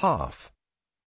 half.